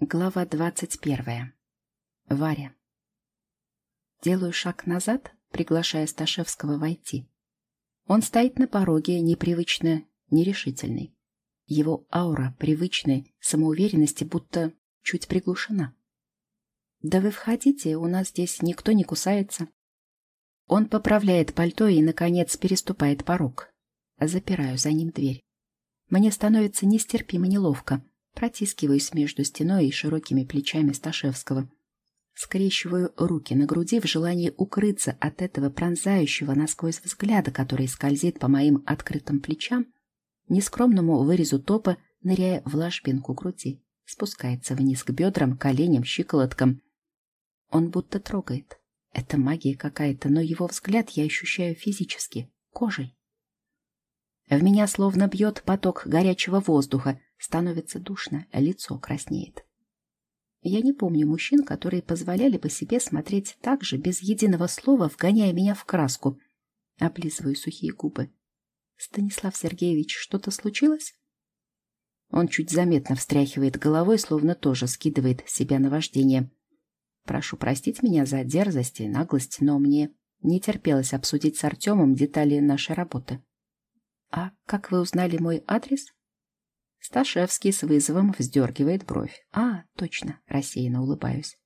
Глава двадцать первая. Варя. Делаю шаг назад, приглашая Сташевского войти. Он стоит на пороге, непривычно нерешительный. Его аура привычной самоуверенности будто чуть приглушена. «Да вы входите, у нас здесь никто не кусается». Он поправляет пальто и, наконец, переступает порог. Запираю за ним дверь. Мне становится нестерпимо неловко — Протискиваюсь между стеной и широкими плечами Сташевского. Скрещиваю руки на груди в желании укрыться от этого пронзающего насквозь взгляда, который скользит по моим открытым плечам, нескромному вырезу топа, ныряя в ложбинку груди, спускается вниз к бедрам, коленям, щиколоткам. Он будто трогает. Это магия какая-то, но его взгляд я ощущаю физически, кожей. В меня словно бьет поток горячего воздуха, Становится душно, лицо краснеет. Я не помню мужчин, которые позволяли бы себе смотреть так же, без единого слова, вгоняя меня в краску. Облизываю сухие губы. «Станислав Сергеевич, что-то случилось?» Он чуть заметно встряхивает головой, словно тоже скидывает себя на вождение. «Прошу простить меня за дерзость и наглость, но мне не терпелось обсудить с Артемом детали нашей работы». «А как вы узнали мой адрес?» Сташевский с вызовом вздергивает бровь. «А, точно», — рассеянно улыбаюсь.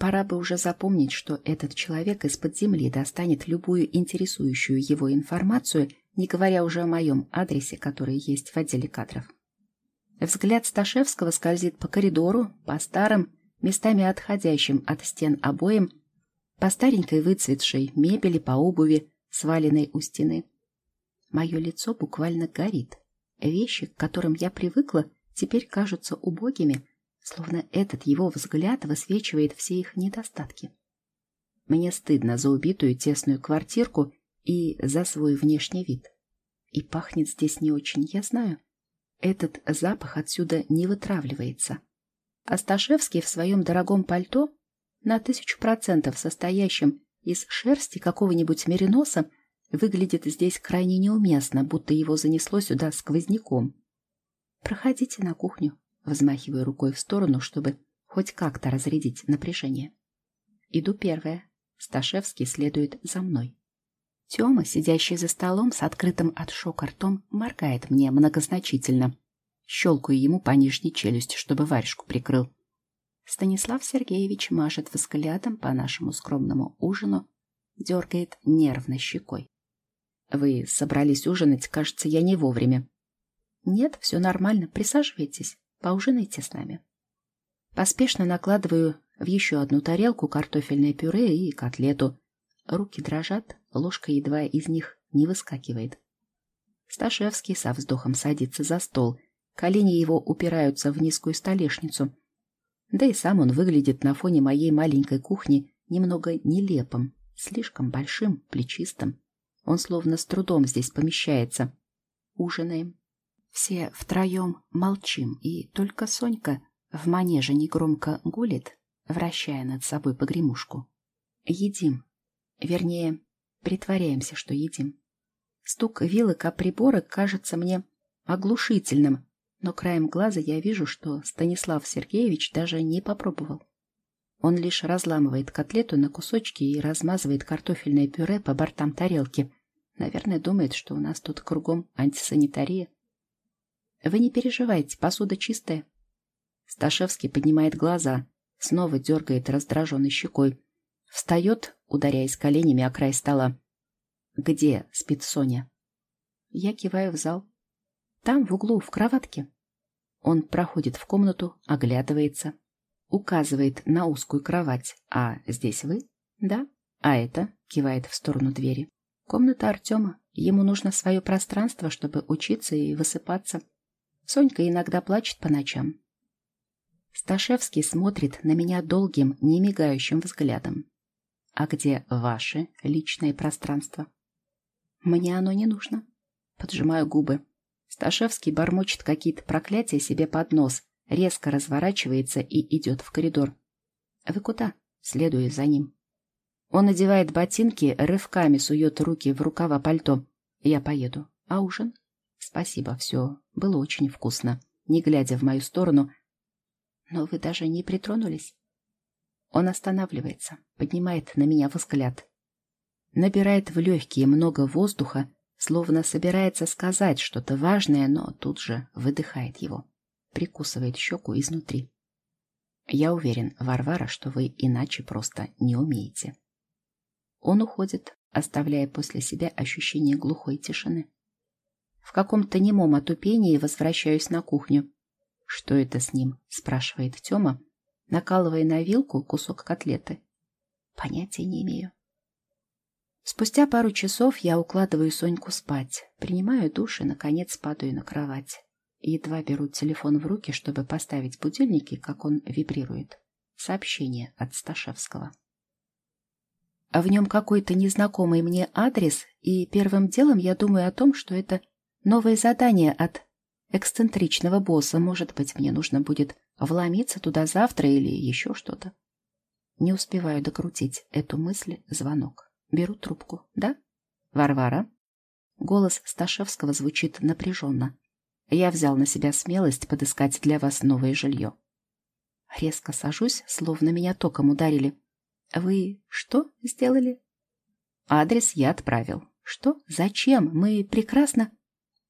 Пора бы уже запомнить, что этот человек из-под земли достанет любую интересующую его информацию, не говоря уже о моем адресе, который есть в отделе кадров. Взгляд Сташевского скользит по коридору, по старым, местами отходящим от стен обоим, по старенькой выцветшей мебели, по обуви, сваленной у стены. Мое лицо буквально горит. Вещи, к которым я привыкла, теперь кажутся убогими, словно этот его взгляд высвечивает все их недостатки. Мне стыдно за убитую тесную квартирку и за свой внешний вид. И пахнет здесь не очень, я знаю. Этот запах отсюда не вытравливается. Асташевский в своем дорогом пальто, на тысячу процентов состоящем из шерсти какого-нибудь мериноса, выглядит здесь крайне неуместно, будто его занесло сюда сквозняком. «Проходите на кухню», — взмахиваю рукой в сторону, чтобы хоть как-то разрядить напряжение. Иду первая. Сташевский следует за мной. Тёма, сидящий за столом с открытым от шока ртом, моргает мне многозначительно. Щелкаю ему по нижней челюсти, чтобы варежку прикрыл. Станислав Сергеевич машет взглядом по нашему скромному ужину, дергает нервно щекой. Вы собрались ужинать, кажется, я не вовремя. Нет, все нормально, присаживайтесь, поужинайте с нами. Поспешно накладываю в еще одну тарелку картофельное пюре и котлету. Руки дрожат, ложка едва из них не выскакивает. Сташевский со вздохом садится за стол, колени его упираются в низкую столешницу. Да и сам он выглядит на фоне моей маленькой кухни немного нелепым, слишком большим, плечистым. Он словно с трудом здесь помещается. Ужинаем. Все втроем молчим, и только Сонька в манеже негромко гулит, вращая над собой погремушку. Едим. Вернее, притворяемся, что едим. Стук вилок о приборы кажется мне оглушительным, но краем глаза я вижу, что Станислав Сергеевич даже не попробовал. Он лишь разламывает котлету на кусочки и размазывает картофельное пюре по бортам тарелки. Наверное, думает, что у нас тут кругом антисанитария. Вы не переживайте, посуда чистая. Сташевский поднимает глаза, снова дергает раздраженной щекой. Встает, ударяясь коленями о край стола. «Где спит Соня?» Я киваю в зал. «Там, в углу, в кроватке». Он проходит в комнату, оглядывается, указывает на узкую кровать. «А здесь вы?» «Да». «А это?» — кивает в сторону двери. «Комната Артема. Ему нужно свое пространство, чтобы учиться и высыпаться. Сонька иногда плачет по ночам». Сташевский смотрит на меня долгим, немигающим взглядом. «А где ваше личное пространство?» «Мне оно не нужно». Поджимаю губы. Сташевский бормочет какие-то проклятия себе под нос, резко разворачивается и идет в коридор. «Вы куда?» Следую за ним. Он надевает ботинки, рывками сует руки в рукава пальто. «Я поеду. А ужин?» «Спасибо, все. Было очень вкусно». Не глядя в мою сторону, Но вы даже не притронулись. Он останавливается, поднимает на меня взгляд. Набирает в легкие много воздуха, словно собирается сказать что-то важное, но тут же выдыхает его. Прикусывает щеку изнутри. Я уверен, Варвара, что вы иначе просто не умеете. Он уходит, оставляя после себя ощущение глухой тишины. В каком-то немом отупении возвращаюсь на кухню. «Что это с ним?» — спрашивает Тёма, накалывая на вилку кусок котлеты. Понятия не имею. Спустя пару часов я укладываю Соньку спать, принимаю душ и, наконец, падаю на кровать. Едва беру телефон в руки, чтобы поставить будильники, как он вибрирует. Сообщение от Сташевского. А в нем какой-то незнакомый мне адрес, и первым делом я думаю о том, что это новое задание от эксцентричного босса. Может быть, мне нужно будет вломиться туда завтра или еще что-то. Не успеваю докрутить эту мысль, звонок. Беру трубку. «Да? Варвара?» Голос Сташевского звучит напряженно. «Я взял на себя смелость подыскать для вас новое жилье». Резко сажусь, словно меня током ударили. Вы что сделали? Адрес я отправил. Что? Зачем? Мы прекрасно...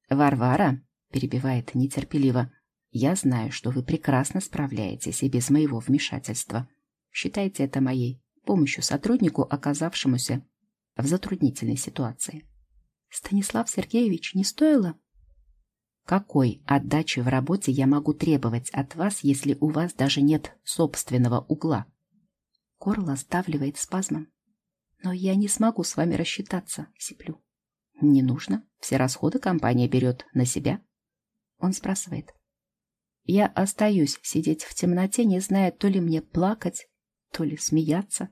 Варвара, перебивает нетерпеливо, я знаю, что вы прекрасно справляетесь и без моего вмешательства. Считайте это моей помощью сотруднику, оказавшемуся в затруднительной ситуации. Станислав Сергеевич, не стоило? Какой отдачи в работе я могу требовать от вас, если у вас даже нет собственного угла? Горло сдавливает спазмом. Но я не смогу с вами рассчитаться, сиплю. Не нужно. Все расходы компания берет на себя. Он сбрасывает. Я остаюсь сидеть в темноте, не зная, то ли мне плакать, то ли смеяться.